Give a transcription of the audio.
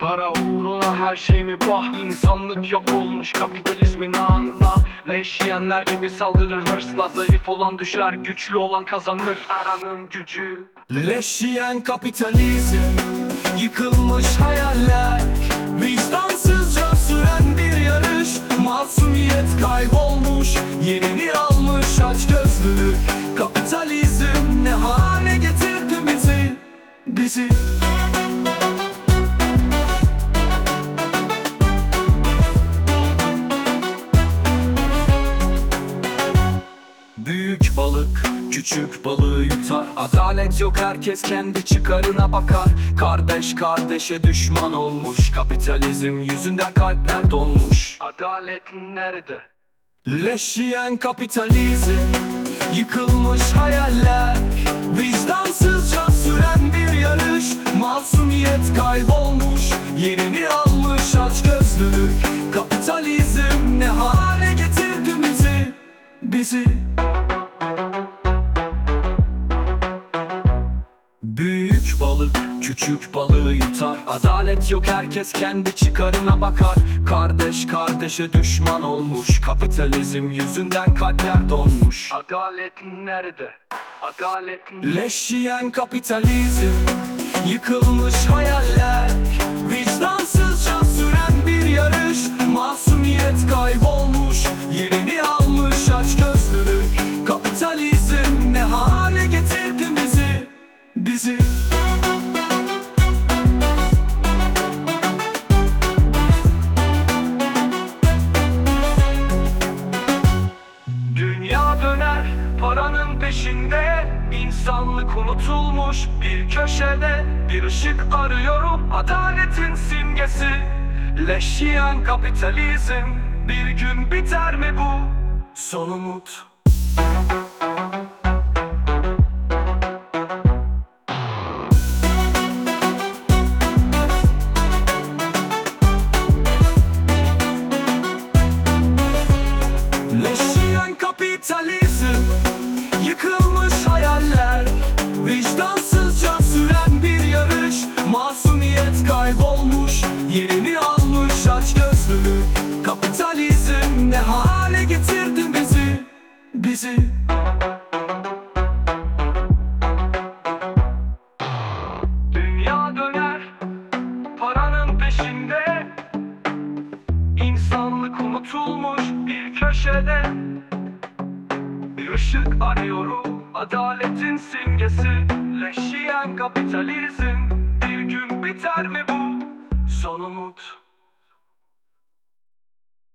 Para uğruna her şey mi bah İnsanlık yok olmuş kapitalizmin anına Leş yiyenler gibi saldırır hırsla. Zayıf olan düşer güçlü olan kazanır. Aranın gücü. Leş yiyen kapitalizm Yıkılmış hayaller. Vicdansızca süren bir yarış. Masumiyet kaybolmuş Yerini küçük balığı yutar. Adalet yok herkes kendi çıkarına bakar. Kardeş kardeşe düşman olmuş. Kapitalizm yüzünden kalpler donmuş. Adalet nerede? Leş yiyen kapitalizm Yıkılmış hayaller. Vicdansızca süren bir yarış. Masumiyet kaybolmuş Yerini almış açgözlülük. Kapitalizm ne hale getirdi bizi? Bizi balık küçük balığı yutar. Adalet yok herkes kendi çıkarına bakar. Kardeş kardeşe düşman olmuş. Kapitalizm yüzünden kalpler donmuş. Adalet nerede? Adalet Leş yiyen kapitalizm Yıkılmış hayaller paranın peşinde. İnsanlık unutulmuş bir köşede. Bir ışık arıyorum adaletin simgesi. Leş kapitalizm Bir gün biter mi bu? Son umut Yıkılmış hayaller. Vicdansızca süren bir yarış. Masumiyet kaybolmuş Yerini almış açgözlülük. Kapitalizm ne hale getirdi bizi? Bizi. Dünya döner Paranın peşinde. İnsanlık unutulmuş bir köşede Bir ışık arıyorum adaletin simgesi. Leş yiyen kapitalizm Bir gün biter mi bu? Son umut